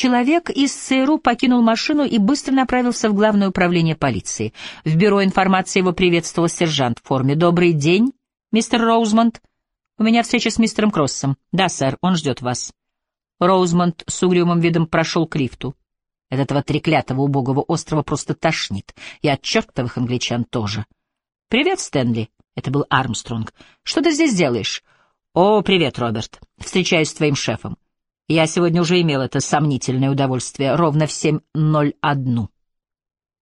Человек из ЦРУ покинул машину и быстро направился в Главное управление полиции. В бюро информации его приветствовал сержант в форме. «Добрый день, мистер Роузмонд. У меня встреча с мистером Кроссом. Да, сэр, он ждет вас». Роузмонд с угрюмым видом прошел к лифту. От этого треклятого убогого острова просто тошнит. И от чертовых англичан тоже. «Привет, Стэнли!» — это был Армстронг. «Что ты здесь делаешь?» «О, привет, Роберт. Встречаюсь с твоим шефом. Я сегодня уже имел это сомнительное удовольствие, ровно в 7.01».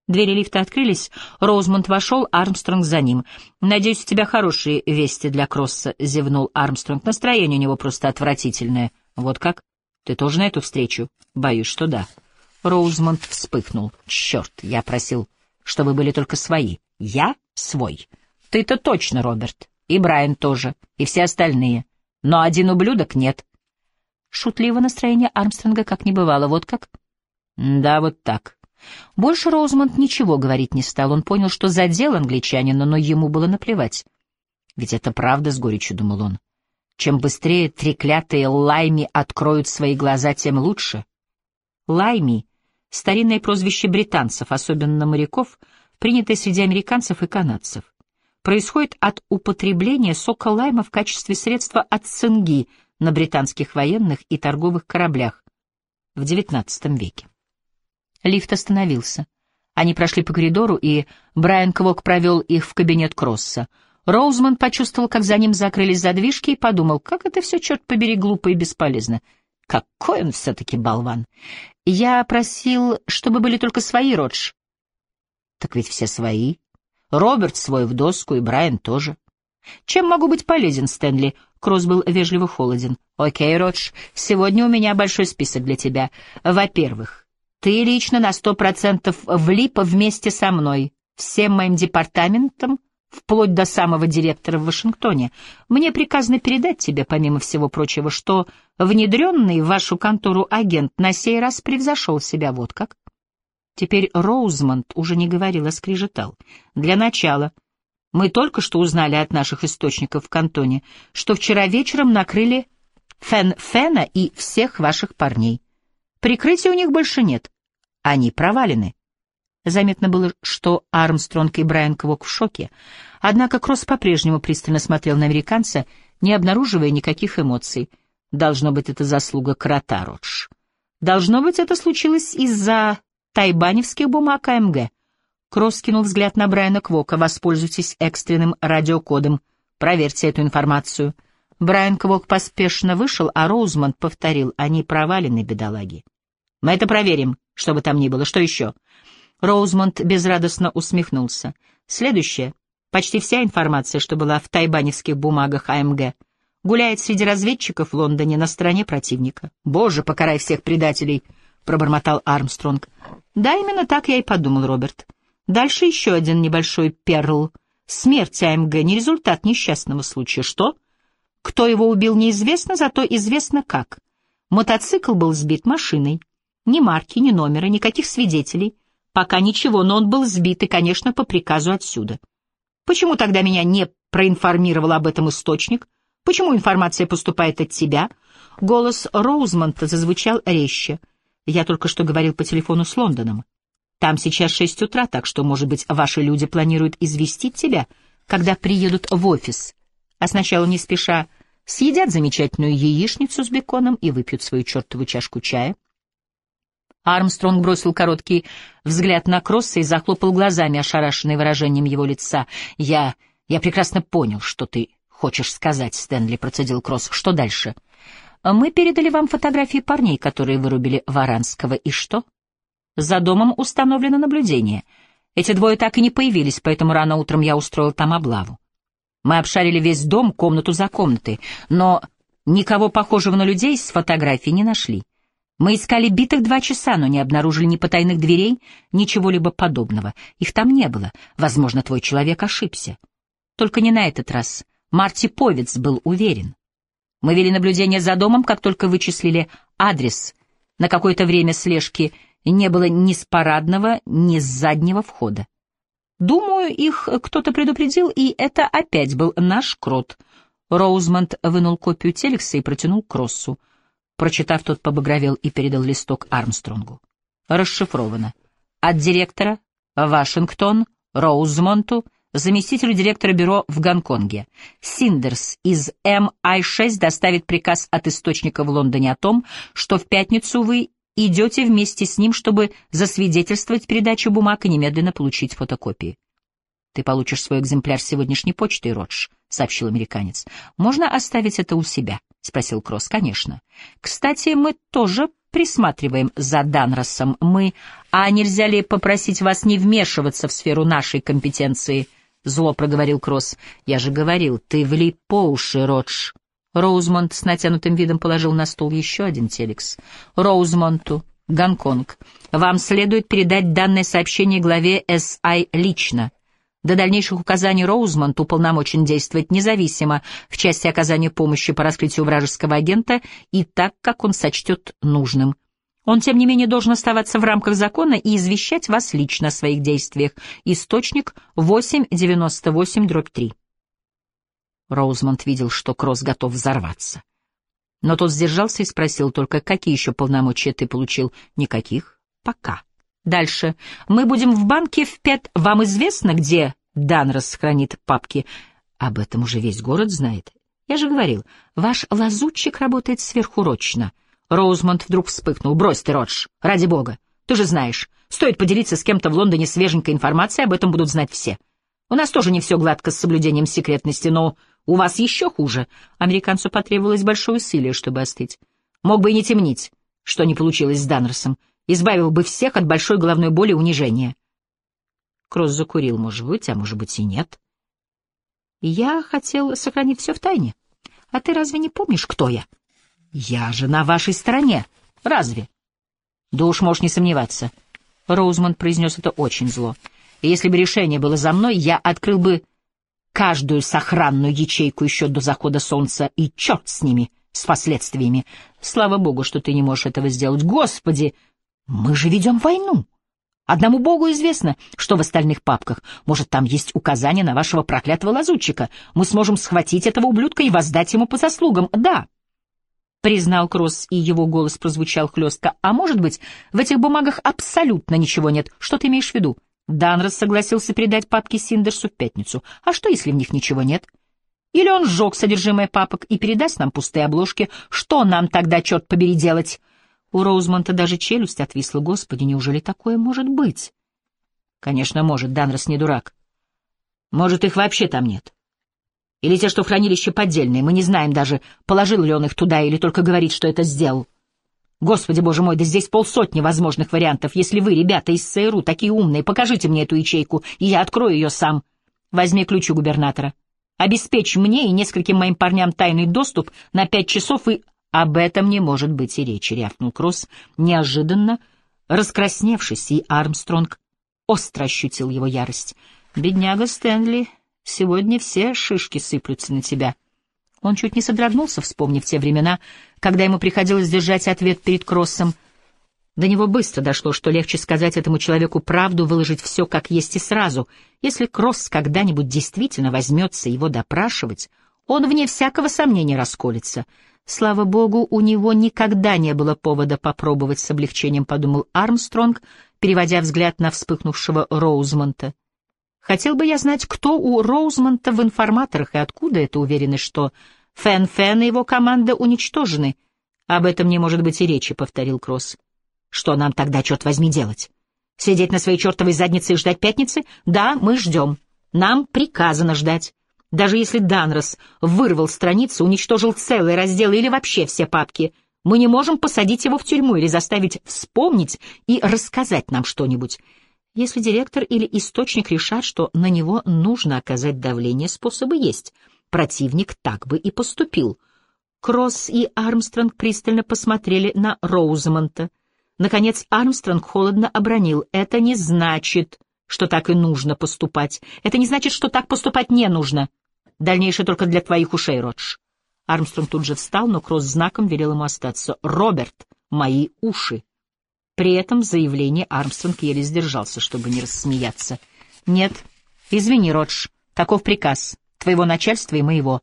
Двери лифта открылись, Роузмонд вошел, Армстронг за ним. «Надеюсь, у тебя хорошие вести для Кросса», — зевнул Армстронг. «Настроение у него просто отвратительное. Вот как? Ты тоже на эту встречу?» «Боюсь, что да». Роузмонд вспыхнул. «Черт, я просил, чтобы были только свои. Я свой. Ты-то точно, Роберт. И Брайан тоже. И все остальные. Но один ублюдок нет». Шутливого настроения Армстронга как не бывало. Вот как? «Да, вот так». Больше Роузмонд ничего говорить не стал. Он понял, что задел англичанина, но ему было наплевать. Ведь это правда, с горечью думал он. Чем быстрее треклятые лайми откроют свои глаза, тем лучше. Лайми — старинное прозвище британцев, особенно моряков, принятое среди американцев и канадцев. Происходит от употребления сока лайма в качестве средства от цинги на британских военных и торговых кораблях в XIX веке. Лифт остановился. Они прошли по коридору, и Брайан Квок провел их в кабинет Кросса. Роузман почувствовал, как за ним закрылись задвижки, и подумал, как это все, черт побери, глупо и бесполезно. Какой он все-таки болван. Я просил, чтобы были только свои, Родж. Так ведь все свои. Роберт свой в доску, и Брайан тоже. Чем могу быть полезен, Стэнли? Кросс был вежливо холоден. Окей, Родж, сегодня у меня большой список для тебя. Во-первых, ты лично на сто процентов влип вместе со мной, всем моим департаментом, вплоть до самого директора в Вашингтоне. Мне приказано передать тебе, помимо всего прочего, что внедренный в вашу контору агент на сей раз превзошел себя вот как. Теперь Роузмонд уже не говорил, а скрижетал. Для начала, мы только что узнали от наших источников в кантоне, что вчера вечером накрыли Фен Фена и всех ваших парней. Прикрытия у них больше нет. Они провалены. Заметно было, что Армстронг и Брайан Квок в шоке, однако Кросс по-прежнему пристально смотрел на американца, не обнаруживая никаких эмоций. Должно быть, это заслуга крота Родж. Должно быть, это случилось из-за тайбаневских бумаг АМГ. Кросс кинул взгляд на Брайана Квока. «Воспользуйтесь экстренным радиокодом. Проверьте эту информацию». Брайан Квок поспешно вышел, а Роузмонд повторил. «Они провалены, бедолаги». «Мы это проверим, что бы там ни было. Что еще?» Роузмонд безрадостно усмехнулся. Следующее. Почти вся информация, что была в тайбаневских бумагах АМГ, гуляет среди разведчиков в Лондоне на стороне противника. «Боже, покарай всех предателей!» — пробормотал Армстронг. «Да, именно так я и подумал, Роберт. Дальше еще один небольшой перл. Смерть АМГ не результат несчастного случая. Что? Кто его убил, неизвестно, зато известно как. Мотоцикл был сбит машиной. Ни марки, ни номера, никаких свидетелей. Пока ничего, но он был сбит, и, конечно, по приказу отсюда. Почему тогда меня не проинформировал об этом источник? Почему информация поступает от тебя? Голос Роузмонта зазвучал резче. Я только что говорил по телефону с Лондоном. Там сейчас шесть утра, так что, может быть, ваши люди планируют известить тебя, когда приедут в офис. А сначала не спеша съедят замечательную яичницу с беконом и выпьют свою чертову чашку чая. Армстронг бросил короткий взгляд на Кросса и захлопал глазами, ошарашенный выражением его лица. «Я... я прекрасно понял, что ты хочешь сказать, Стэнли», — процедил Кросс. «Что дальше?» «Мы передали вам фотографии парней, которые вырубили Варанского. И что?» За домом установлено наблюдение. Эти двое так и не появились, поэтому рано утром я устроил там облаву. Мы обшарили весь дом, комнату за комнатой, но никого похожего на людей с фотографией не нашли. Мы искали битых два часа, но не обнаружили ни потайных дверей, ничего-либо подобного. Их там не было. Возможно, твой человек ошибся. Только не на этот раз. Марти Повец был уверен. Мы вели наблюдение за домом, как только вычислили адрес. На какое-то время слежки не было ни с парадного, ни с заднего входа. Думаю, их кто-то предупредил, и это опять был наш крот. Роузмонд вынул копию телекса и протянул Кроссу. Прочитав, тот побагровел и передал листок Армстронгу. Расшифровано. От директора Вашингтон Роузмонту, заместителю директора бюро в Гонконге. Синдерс из МИ-6 доставит приказ от источника в Лондоне о том, что в пятницу вы идете вместе с ним, чтобы засвидетельствовать передачу бумаг и немедленно получить фотокопии. «Ты получишь свой экземпляр сегодняшней почтой, Родж», — сообщил американец. «Можно оставить это у себя?» — спросил Кросс. «Конечно. Кстати, мы тоже присматриваем за Данросом. Мы... А нельзя ли попросить вас не вмешиваться в сферу нашей компетенции?» — зло проговорил Кросс. «Я же говорил, ты влип по уши, Родж». Роузмонт с натянутым видом положил на стол еще один телекс. «Роузмонту, Гонконг, вам следует передать данное сообщение главе САИ лично. До дальнейших указаний Роузмонт уполномочен действовать независимо в части оказания помощи по раскрытию вражеского агента и так, как он сочтет нужным. Он, тем не менее, должен оставаться в рамках закона и извещать вас лично о своих действиях. Источник 898-3. Роузмонд видел, что Кросс готов взорваться. Но тот сдержался и спросил только, какие еще полномочия ты получил? Никаких. Пока. Дальше. Мы будем в банке в пять. Вам известно, где Данрос хранит папки? Об этом уже весь город знает. Я же говорил, ваш лазутчик работает сверхурочно. Роузмонд вдруг вспыхнул. Брось ты, Родж, ради бога. Ты же знаешь, стоит поделиться с кем-то в Лондоне свеженькой информацией, об этом будут знать все. У нас тоже не все гладко с соблюдением секретности, но у вас еще хуже. Американцу потребовалось большое усилие, чтобы остыть. Мог бы и не темнить, что не получилось с Данросом. Избавил бы всех от большой головной боли и унижения. Кросс закурил, может быть, а может быть и нет. Я хотел сохранить все в тайне. А ты разве не помнишь, кто я? Я же на вашей стороне. Разве? Да уж можешь не сомневаться. Роузмонд произнес это очень зло. И если бы решение было за мной, я открыл бы каждую сохранную ячейку еще до захода солнца, и черт с ними, с последствиями. Слава богу, что ты не можешь этого сделать. Господи, мы же ведем войну. Одному богу известно, что в остальных папках. Может, там есть указание на вашего проклятого лазутчика. Мы сможем схватить этого ублюдка и воздать ему по заслугам. Да, — признал Кросс, и его голос прозвучал хлестко. «А может быть, в этих бумагах абсолютно ничего нет? Что ты имеешь в виду? Данрос согласился передать папки Синдерсу в пятницу. А что, если в них ничего нет? Или он сжег содержимое папок и передаст нам пустые обложки? Что нам тогда, черт побери, делать? У Роузмонта даже челюсть отвисла. Господи, неужели такое может быть? Конечно, может, Данрос не дурак. Может, их вообще там нет. Или те, что в хранилище поддельные. Мы не знаем даже, положил ли он их туда или только говорит, что это сделал. Господи, боже мой, да здесь полсотни возможных вариантов. Если вы, ребята из ЦРУ, такие умные, покажите мне эту ячейку, и я открою ее сам. Возьми ключ у губернатора. Обеспечь мне и нескольким моим парням тайный доступ на пять часов, и... Об этом не может быть и речи, — рявкнул Кросс, неожиданно, раскрасневшись, и Армстронг остро ощутил его ярость. «Бедняга Стэнли, сегодня все шишки сыплются на тебя». Он чуть не содрогнулся, вспомнив те времена, когда ему приходилось держать ответ перед Кроссом. До него быстро дошло, что легче сказать этому человеку правду, выложить все как есть и сразу. Если Кросс когда-нибудь действительно возьмется его допрашивать, он, вне всякого сомнения, расколется. Слава богу, у него никогда не было повода попробовать с облегчением, подумал Армстронг, переводя взгляд на вспыхнувшего Роузмонта. Хотел бы я знать, кто у Роузмонта в информаторах и откуда эта уверенность, что Фэн-Фэн и его команда уничтожены. Об этом не может быть и речи, — повторил Кросс. Что нам тогда, черт возьми, делать? Сидеть на своей чертовой заднице и ждать пятницы? Да, мы ждем. Нам приказано ждать. Даже если Данрос вырвал страницу, уничтожил целый раздел или вообще все папки, мы не можем посадить его в тюрьму или заставить вспомнить и рассказать нам что-нибудь. Если директор или источник решат, что на него нужно оказать давление, способы есть. Противник так бы и поступил. Кросс и Армстронг пристально посмотрели на Роузмонта. Наконец Армстронг холодно обронил. «Это не значит, что так и нужно поступать. Это не значит, что так поступать не нужно. Дальнейшее только для твоих ушей, Родж». Армстронг тут же встал, но Кросс знаком велел ему остаться. «Роберт, мои уши!» При этом заявление Армстронг еле сдержался, чтобы не рассмеяться. «Нет, извини, Родж, таков приказ, твоего начальства и моего».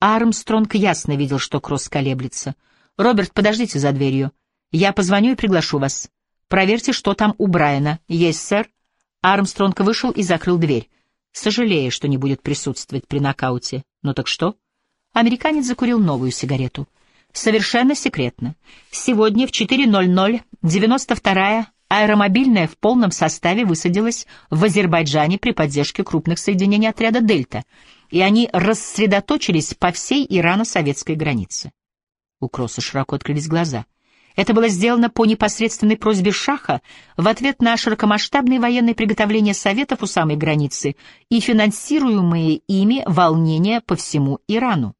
Армстронг ясно видел, что Кросс колеблется. Роберт, подождите за дверью. Я позвоню и приглашу вас. Проверьте, что там у Брайана. Есть, сэр. Армстронг вышел и закрыл дверь, сожалея, что не будет присутствовать при нокауте. Ну так что? Американец закурил новую сигарету. Совершенно секретно. Сегодня в 4.00 92-я аэромобильная в полном составе высадилась в Азербайджане при поддержке крупных соединений отряда «Дельта», и они рассредоточились по всей ирано-советской границе. У Кросса широко открылись глаза. Это было сделано по непосредственной просьбе Шаха в ответ на широкомасштабные военные приготовления Советов у самой границы и финансируемые ими волнения по всему Ирану.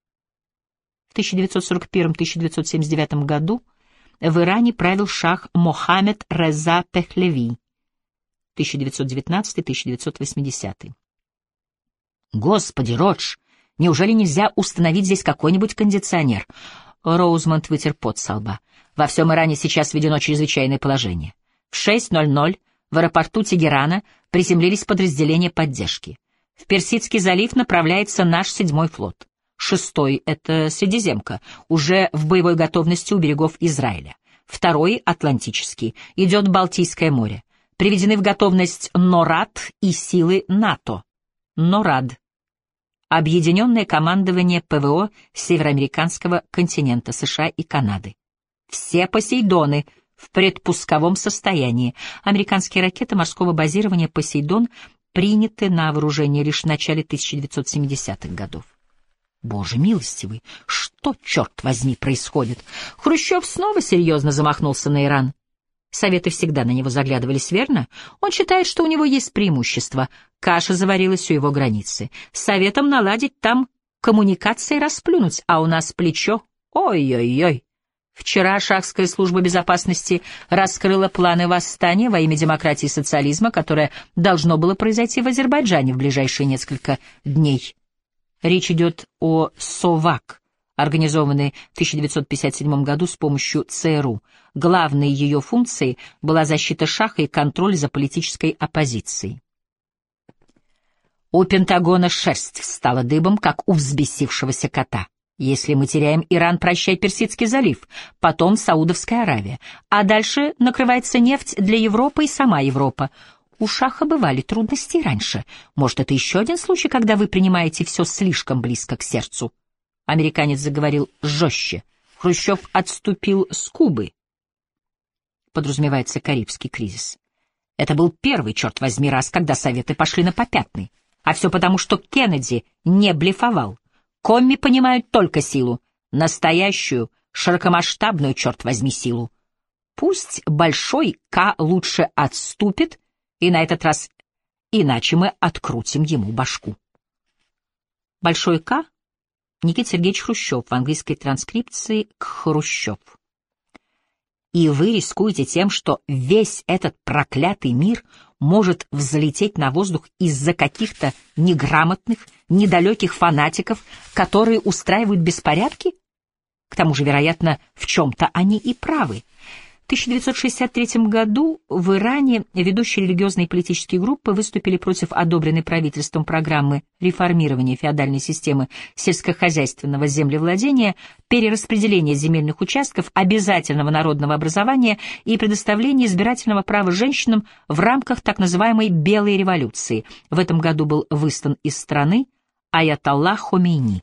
В 1941-1979 году в Иране правил шах Мохаммед Реза Пехлеви 1919-1980. Господи, Родж, неужели нельзя установить здесь какой-нибудь кондиционер? Роузмонд вытер пот со лба. Во всем Иране сейчас введено чрезвычайное положение. В 6.00 в аэропорту Тегерана приземлились подразделения поддержки. В Персидский залив направляется наш седьмой флот. Шестой — это Средиземка, уже в боевой готовности у берегов Израиля. Второй — Атлантический, идет Балтийское море. Приведены в готовность НОРАД и силы НАТО. НОРАД Объединенное командование ПВО североамериканского континента США и Канады. Все «Посейдоны» в предпусковом состоянии. Американские ракеты морского базирования «Посейдон» приняты на вооружение лишь в начале 1970-х годов. Боже милостивый, что, черт возьми, происходит? Хрущев снова серьезно замахнулся на Иран. Советы всегда на него заглядывались, верно? Он считает, что у него есть преимущество. Каша заварилась у его границы. Советом наладить там коммуникации расплюнуть, а у нас плечо. Ой-ой-ой. Вчера Шахская служба безопасности раскрыла планы восстания во имя демократии и социализма, которое должно было произойти в Азербайджане в ближайшие несколько дней. Речь идет о СОВАК, организованной в 1957 году с помощью ЦРУ. Главной ее функцией была защита Шаха и контроль за политической оппозицией. У Пентагона шерсть встала дыбом, как у взбесившегося кота. Если мы теряем Иран, прощай Персидский залив, потом Саудовская Аравия, а дальше накрывается нефть для Европы и сама Европа. У Шаха бывали трудности раньше. Может, это еще один случай, когда вы принимаете все слишком близко к сердцу? Американец заговорил жестче. Хрущев отступил с Кубы. Подразумевается Карибский кризис. Это был первый, черт возьми, раз, когда Советы пошли на попятный. А все потому, что Кеннеди не блефовал. Комми понимают только силу. Настоящую, широкомасштабную, черт возьми, силу. Пусть большой К лучше отступит, и на этот раз иначе мы открутим ему башку. Большой К Никита Сергеевич Хрущев в английской транскрипции к Хрущев. И вы рискуете тем, что весь этот проклятый мир может взлететь на воздух из-за каких-то неграмотных, недалеких фанатиков, которые устраивают беспорядки? К тому же, вероятно, в чем-то они и правы. 1963 году в Иране ведущие религиозные и политические группы выступили против одобренной правительством программы реформирования феодальной системы сельскохозяйственного землевладения, перераспределения земельных участков, обязательного народного образования и предоставления избирательного права женщинам в рамках так называемой «белой революции». В этом году был выслан из страны Аятолла Хомейни.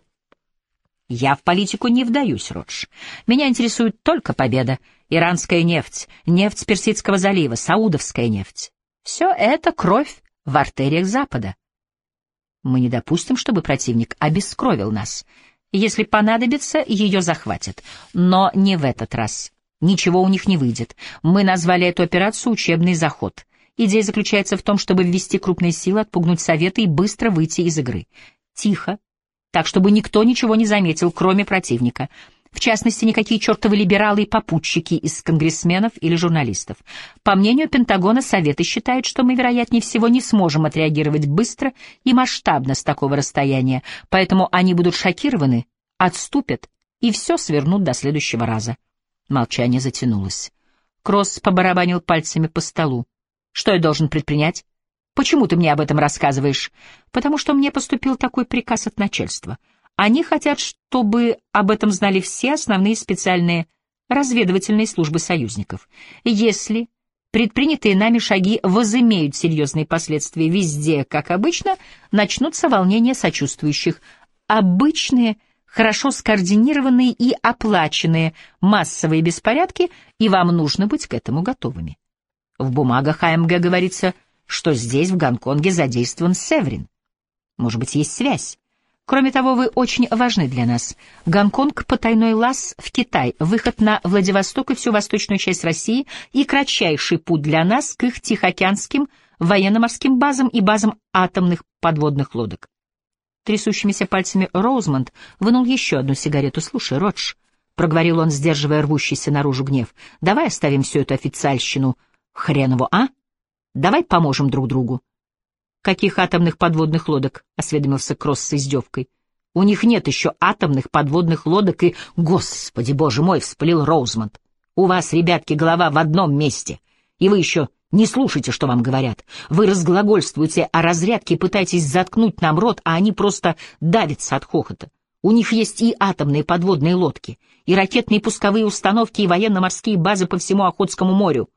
Я в политику не вдаюсь, Родж. Меня интересует только победа. Иранская нефть, нефть Персидского залива, саудовская нефть. Все это кровь в артериях Запада. Мы не допустим, чтобы противник обескровил нас. Если понадобится, ее захватят. Но не в этот раз. Ничего у них не выйдет. Мы назвали эту операцию «учебный заход». Идея заключается в том, чтобы ввести крупные силы, отпугнуть Советы и быстро выйти из игры. Тихо, так чтобы никто ничего не заметил, кроме противника. В частности, никакие чертовы либералы и попутчики из конгрессменов или журналистов. По мнению Пентагона, Советы считают, что мы, вероятнее всего, не сможем отреагировать быстро и масштабно с такого расстояния, поэтому они будут шокированы, отступят и все свернут до следующего раза. Молчание затянулось. Кросс побарабанил пальцами по столу. «Что я должен предпринять?» Почему ты мне об этом рассказываешь? Потому что мне поступил такой приказ от начальства. Они хотят, чтобы об этом знали все основные специальные разведывательные службы союзников. Если предпринятые нами шаги возымеют серьезные последствия везде, как обычно, начнутся волнения сочувствующих. Обычные, хорошо скоординированные и оплаченные массовые беспорядки, и вам нужно быть к этому готовыми. В бумагах АМГ говорится, что здесь, в Гонконге, задействован Северин. Может быть, есть связь. Кроме того, вы очень важны для нас. Гонконг — потайной лаз в Китай, выход на Владивосток и всю восточную часть России и кратчайший путь для нас к их Тихоокеанским военно-морским базам и базам атомных подводных лодок. Трясущимися пальцами Роузмонд вынул еще одну сигарету. «Слушай, Родж», — проговорил он, сдерживая рвущийся наружу гнев, — «давай оставим всю эту официальщину хренову, а? Давай поможем друг другу. «Каких атомных подводных лодок?» — осведомился Кросс с издевкой. «У них нет еще атомных подводных лодок и...» «Господи, боже мой!» — вспылил Роузмонд. «У вас, ребятки, голова в одном месте, и вы еще не слушайте, что вам говорят. Вы разглагольствуете о разрядке и пытаетесь заткнуть нам рот, а они просто давятся от хохота. У них есть и атомные подводные лодки, и ракетные пусковые установки, и военно-морские базы по всему Охотскому морю».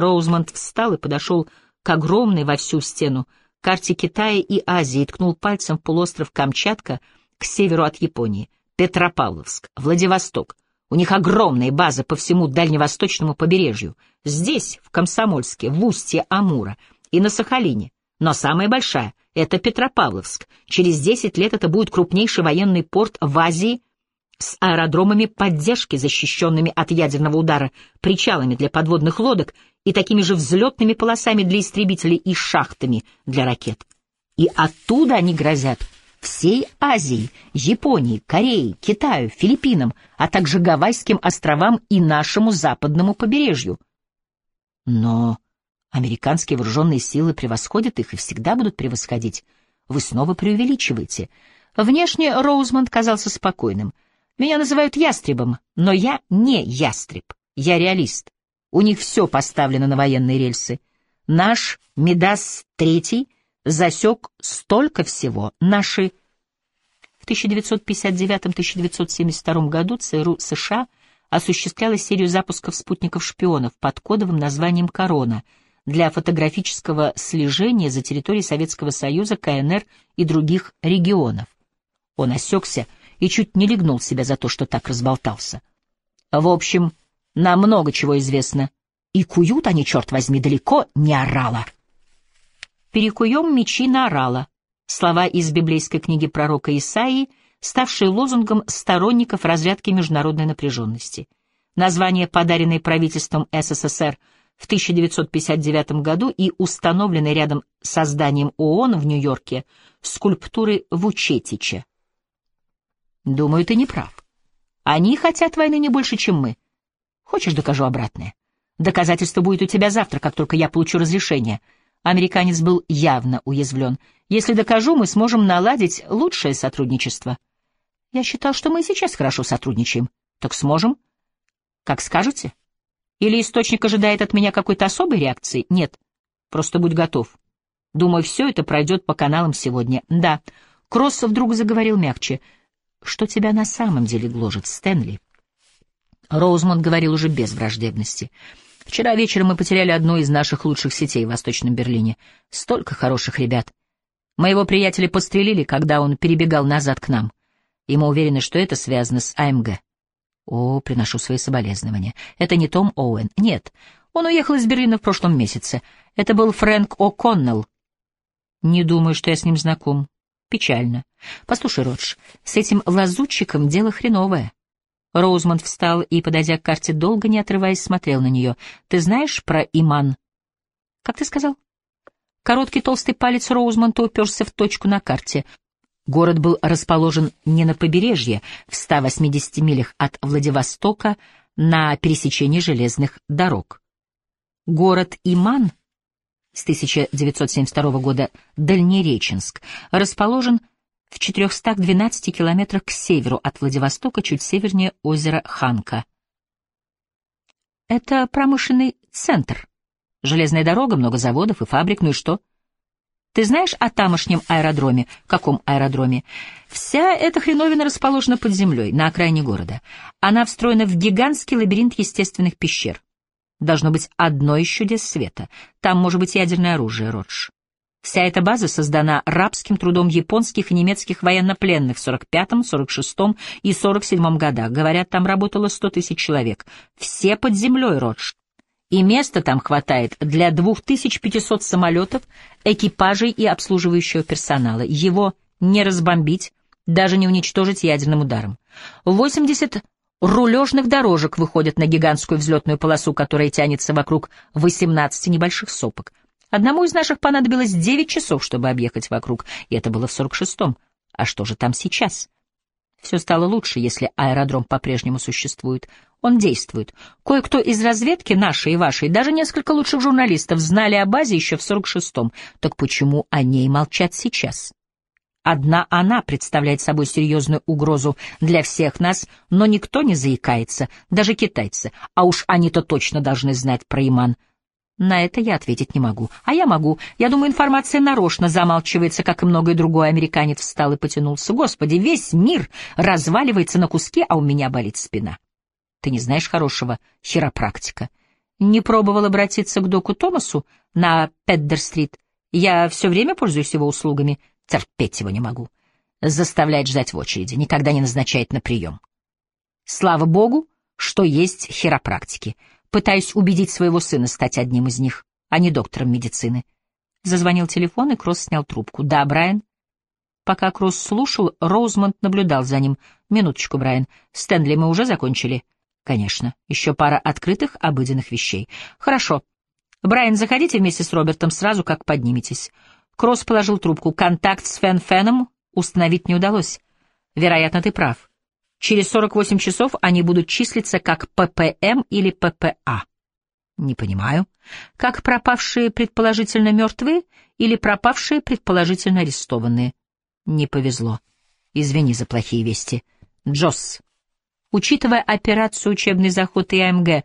Роузмонд встал и подошел к огромной во всю стену карте Китая и Азии и ткнул пальцем в полуостров Камчатка к северу от Японии, Петропавловск, Владивосток. У них огромные базы по всему дальневосточному побережью. Здесь, в Комсомольске, в устье Амура и на Сахалине. Но самая большая — это Петропавловск. Через 10 лет это будет крупнейший военный порт в Азии с аэродромами поддержки, защищенными от ядерного удара, причалами для подводных лодок и такими же взлетными полосами для истребителей и шахтами для ракет. И оттуда они грозят всей Азии, Японии, Корее, Китаю, Филиппинам, а также Гавайским островам и нашему западному побережью. Но американские вооруженные силы превосходят их и всегда будут превосходить. Вы снова преувеличиваете. Внешне Роузмонд казался спокойным. Меня называют ястребом, но я не ястреб, я реалист. У них все поставлено на военные рельсы. Наш Медас III засек столько всего. Наши... В 1959-1972 году ЦРУ США осуществляла серию запусков спутников-шпионов под кодовым названием «Корона» для фотографического слежения за территорией Советского Союза, КНР и других регионов. Он осекся и чуть не легнул себя за то, что так разболтался. В общем, нам много чего известно. И куют они, черт возьми, далеко не орала. «Перекуем мечи на орала» — слова из библейской книги пророка Исаии, ставшие лозунгом сторонников разрядки международной напряженности. Название, подаренное правительством СССР в 1959 году и установленное рядом с зданием ООН в Нью-Йорке скульптуры Вучетича. Думаю, ты не прав. Они хотят войны не больше, чем мы. Хочешь, докажу обратное? Доказательство будет у тебя завтра, как только я получу разрешение. Американец был явно уязвлен. Если докажу, мы сможем наладить лучшее сотрудничество. Я считал, что мы сейчас хорошо сотрудничаем. Так сможем? Как скажете? Или источник ожидает от меня какой-то особой реакции? Нет. Просто будь готов. Думаю, все это пройдет по каналам сегодня. Да. Кросс вдруг заговорил мягче. Что тебя на самом деле гложет, Стэнли? Роузмонд говорил уже без враждебности. Вчера вечером мы потеряли одну из наших лучших сетей в Восточном Берлине. Столько хороших ребят. Моего приятеля подстрелили, когда он перебегал назад к нам. И мы уверены, что это связано с АМГ. О, приношу свои соболезнования. Это не Том Оуэн. Нет, он уехал из Берлина в прошлом месяце. Это был Фрэнк О'Коннелл. Не думаю, что я с ним знаком. Печально. Послушай, Родж, с этим лазутчиком дело хреновое. Роузмонд встал и, подойдя к карте, долго не отрываясь, смотрел на нее. «Ты знаешь про Иман?» «Как ты сказал?» Короткий толстый палец Роузмонта уперся в точку на карте. Город был расположен не на побережье, в 180 милях от Владивостока, на пересечении железных дорог. Город Иман с 1972 года Дальнереченск расположен в 412 километрах к северу от Владивостока, чуть севернее озера Ханка. Это промышленный центр. Железная дорога, много заводов и фабрик, ну и что? Ты знаешь о тамошнем аэродроме? Каком аэродроме? Вся эта хреновина расположена под землей, на окраине города. Она встроена в гигантский лабиринт естественных пещер. Должно быть одно из чудес света. Там может быть ядерное оружие, Родж. Вся эта база создана рабским трудом японских и немецких военнопленных в 45-м, 46-м и 47-м годах. Говорят, там работало 100 тысяч человек. Все под землей, Родж и места там хватает для 2500 самолетов, экипажей и обслуживающего персонала. Его не разбомбить, даже не уничтожить ядерным ударом. 80 рулежных дорожек выходят на гигантскую взлетную полосу, которая тянется вокруг 18 небольших сопок. Одному из наших понадобилось 9 часов, чтобы объехать вокруг, и это было в 46-м. А что же там сейчас? Все стало лучше, если аэродром по-прежнему существует. Он действует. Кое-кто из разведки, нашей и вашей, даже несколько лучших журналистов, знали о базе еще в 46-м. Так почему о ней молчат сейчас? Одна она представляет собой серьезную угрозу для всех нас, но никто не заикается, даже китайцы. А уж они-то точно должны знать про Иман. На это я ответить не могу. А я могу. Я думаю, информация нарочно замалчивается, как и многое другое. Американец встал и потянулся. Господи, весь мир разваливается на куски, а у меня болит спина. Ты не знаешь хорошего хиропрактика? Не пробовал обратиться к доку Томасу на Педдер-стрит? Я все время пользуюсь его услугами. Терпеть его не могу. Заставляет ждать в очереди, никогда не назначает на прием. Слава богу, что есть хиропрактики — пытаясь убедить своего сына стать одним из них, а не доктором медицины. Зазвонил телефон, и Кросс снял трубку. «Да, Брайан?» Пока Кросс слушал, Роузмонд наблюдал за ним. «Минуточку, Брайан. Стэнли, мы уже закончили?» «Конечно. Еще пара открытых, обыденных вещей. Хорошо. Брайан, заходите вместе с Робертом сразу, как подниметесь». Кросс положил трубку. «Контакт с Фен Феном установить не удалось. Вероятно, ты прав. Через 48 часов они будут числиться как ППМ или ППА. Не понимаю. Как пропавшие предположительно мертвые или пропавшие предположительно арестованные? Не повезло. Извини за плохие вести. Джосс. Учитывая операцию «Учебный заход» и АМГ,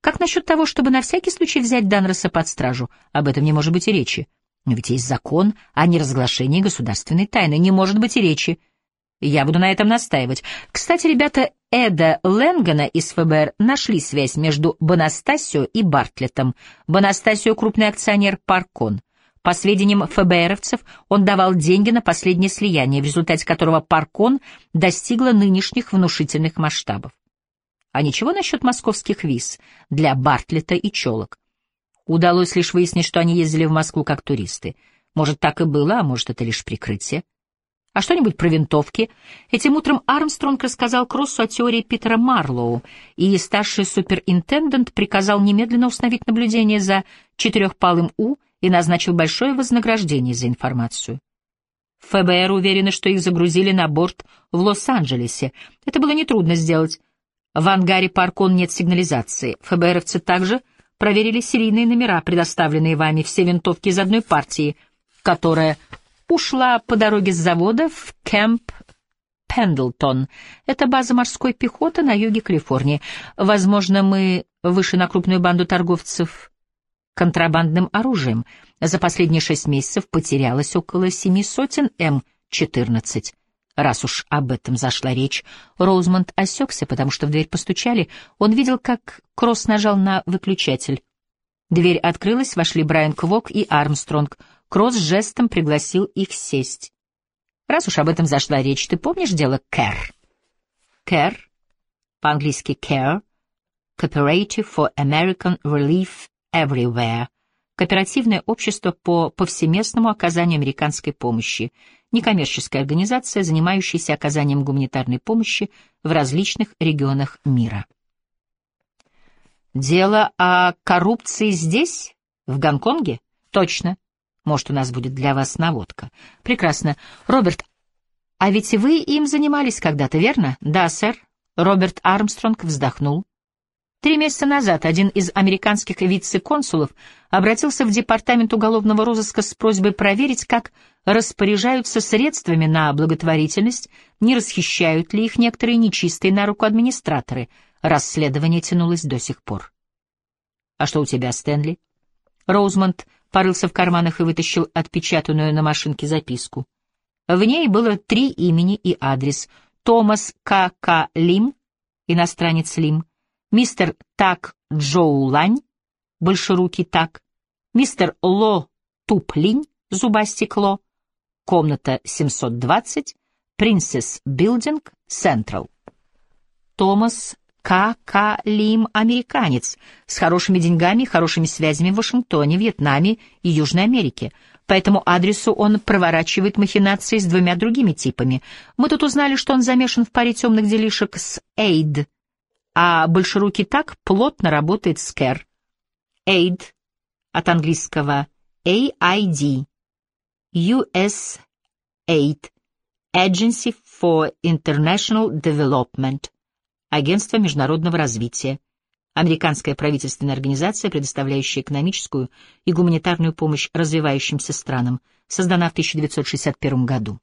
как насчет того, чтобы на всякий случай взять Данроса под стражу? Об этом не может быть и речи. Но ведь есть закон о неразглашении государственной тайны. Не может быть и речи. Я буду на этом настаивать. Кстати, ребята Эда Ленгана из ФБР нашли связь между Бонастасио и Бартлетом. Бонастасио — крупный акционер Паркон. По сведениям ФБРовцев, он давал деньги на последнее слияние, в результате которого Паркон достигла нынешних внушительных масштабов. А ничего насчет московских виз для Бартлета и челок? Удалось лишь выяснить, что они ездили в Москву как туристы. Может, так и было, а может, это лишь прикрытие. А что-нибудь про винтовки? Этим утром Армстронг рассказал Кроссу о теории Питера Марлоу, и старший суперинтендент приказал немедленно установить наблюдение за четырехпалым У и назначил большое вознаграждение за информацию. ФБР уверены, что их загрузили на борт в Лос-Анджелесе. Это было нетрудно сделать. В ангаре Паркон нет сигнализации. ФБРовцы также проверили серийные номера, предоставленные вами, все винтовки из одной партии, которая ушла по дороге с завода в Кэмп Пендлтон. Это база морской пехоты на юге Калифорнии. Возможно, мы вышли на крупную банду торговцев контрабандным оружием. За последние шесть месяцев потерялось около семи сотен М-14. Раз уж об этом зашла речь, Роузмонд осекся, потому что в дверь постучали. Он видел, как Кросс нажал на выключатель. Дверь открылась, вошли Брайан Квок и Армстронг — Кросс жестом пригласил их сесть. Раз уж об этом зашла речь, ты помнишь дело Кэр? Кэр, по-английски Care, Cooperative for American Relief Everywhere, кооперативное общество по повсеместному оказанию американской помощи, некоммерческая организация, занимающаяся оказанием гуманитарной помощи в различных регионах мира. Дело о коррупции здесь, в Гонконге? Точно. Может, у нас будет для вас наводка. Прекрасно. Роберт, а ведь вы им занимались когда-то, верно? Да, сэр. Роберт Армстронг вздохнул. Три месяца назад один из американских вице-консулов обратился в департамент уголовного розыска с просьбой проверить, как распоряжаются средствами на благотворительность, не расхищают ли их некоторые нечистые на руку администраторы. Расследование тянулось до сих пор. «А что у тебя, Стэнли?» Роузмонд порылся в карманах и вытащил отпечатанную на машинке записку. В ней было три имени и адрес. Томас К. К. Лим, иностранец Лим, мистер Так Джоу Лань, большерукий Так, мистер Ло Туплинь, зубастекло, комната 720, Принцесс Билдинг, Централ. Томас К. К. Лим — американец, с хорошими деньгами и хорошими связями в Вашингтоне, Вьетнаме и Южной Америке. По этому адресу он проворачивает махинации с двумя другими типами. Мы тут узнали, что он замешан в паре темных делишек с Эйд, а Большерукий так плотно работает с Кэр. Эйд от английского AID, US Aid, Agency for International Development — Агентство международного развития, американская правительственная организация, предоставляющая экономическую и гуманитарную помощь развивающимся странам, создана в 1961 году.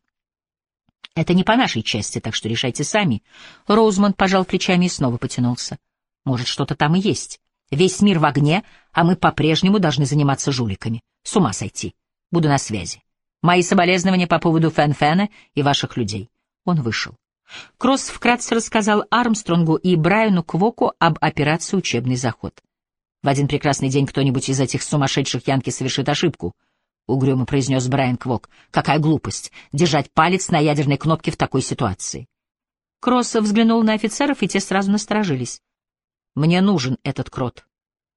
Это не по нашей части, так что решайте сами. Роузмонд пожал плечами и снова потянулся. Может, что-то там и есть. Весь мир в огне, а мы по-прежнему должны заниматься жуликами. С ума сойти. Буду на связи. Мои соболезнования по поводу Фэн-Фэна и ваших людей. Он вышел. Кросс вкратце рассказал Армстронгу и Брайану Квоку об операции «Учебный заход». «В один прекрасный день кто-нибудь из этих сумасшедших янки совершит ошибку», — угрюмо произнес Брайан Квок. «Какая глупость — держать палец на ядерной кнопке в такой ситуации». Кросс взглянул на офицеров, и те сразу насторожились. «Мне нужен этот крот.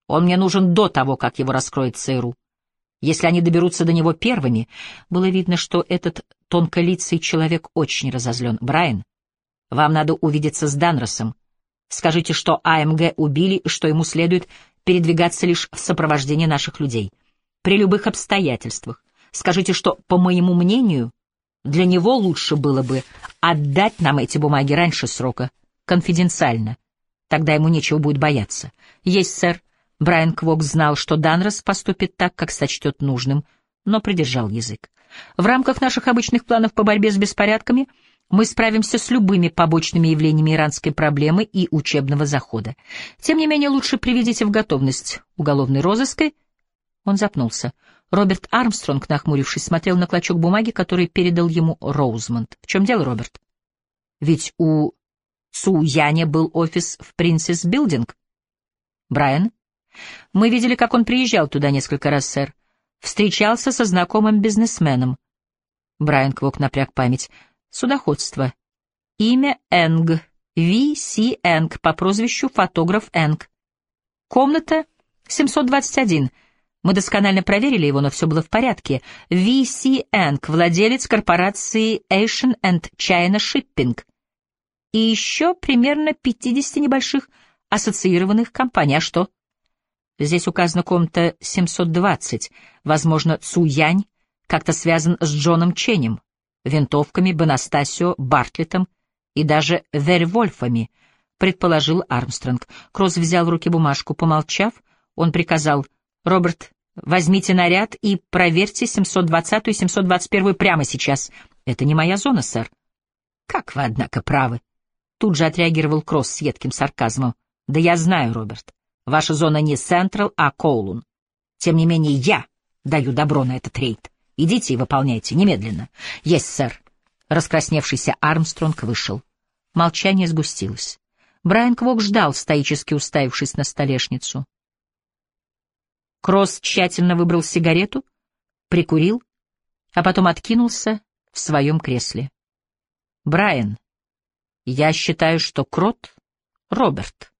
Он мне нужен до того, как его раскроет ЦРУ. Если они доберутся до него первыми...» Было видно, что этот тонколицый человек очень разозлен. «Брайан, вам надо увидеться с Данросом. Скажите, что АМГ убили и что ему следует передвигаться лишь в сопровождении наших людей. При любых обстоятельствах. Скажите, что, по моему мнению, для него лучше было бы отдать нам эти бумаги раньше срока, конфиденциально. Тогда ему нечего будет бояться. Есть, сэр. Брайан Квок знал, что Данрос поступит так, как сочтет нужным, но придержал язык. В рамках наших обычных планов по борьбе с беспорядками — мы справимся с любыми побочными явлениями иранской проблемы и учебного захода. Тем не менее, лучше приведите в готовность уголовный розыск. Он запнулся. Роберт Армстронг, нахмурившись, смотрел на клочок бумаги, который передал ему Роузмонд. В чем дело, Роберт? Ведь у Цу Яня был офис в Принцесс Билдинг. Брайан? Мы видели, как он приезжал туда несколько раз, сэр. Встречался со знакомым бизнесменом. Брайан Квок напряг память. Судоходство. Имя Энг. Ви Си Энг по прозвищу фотограф Энг. Комната 721. Мы досконально проверили его, но все было в порядке. Ви Си Энг, владелец корпорации Asian and China Shipping. И еще примерно 50 небольших ассоциированных компаний. А что? Здесь указана комната 720. Возможно, Цу Янь как-то связан с Джоном Ченем винтовками, Бонастасио, Бартлетом и даже Вервольфами, предположил Армстронг. Кросс взял в руки бумажку. Помолчав, он приказал, «Роберт, возьмите наряд и проверьте 720 и 721 прямо сейчас. Это не моя зона, сэр». «Как вы, однако, правы!» Тут же отреагировал Кросс с едким сарказмом. «Да я знаю, Роберт. Ваша зона не Централ, а Коулун. Тем не менее, я даю добро на этот рейд. Идите и выполняйте, немедленно. Есть, сэр. Раскрасневшийся Армстронг вышел. Молчание сгустилось. Брайан Квок ждал, стоически уставившись на столешницу. Кросс тщательно выбрал сигарету, прикурил, а потом откинулся в своем кресле. «Брайан, я считаю, что Крот — Роберт».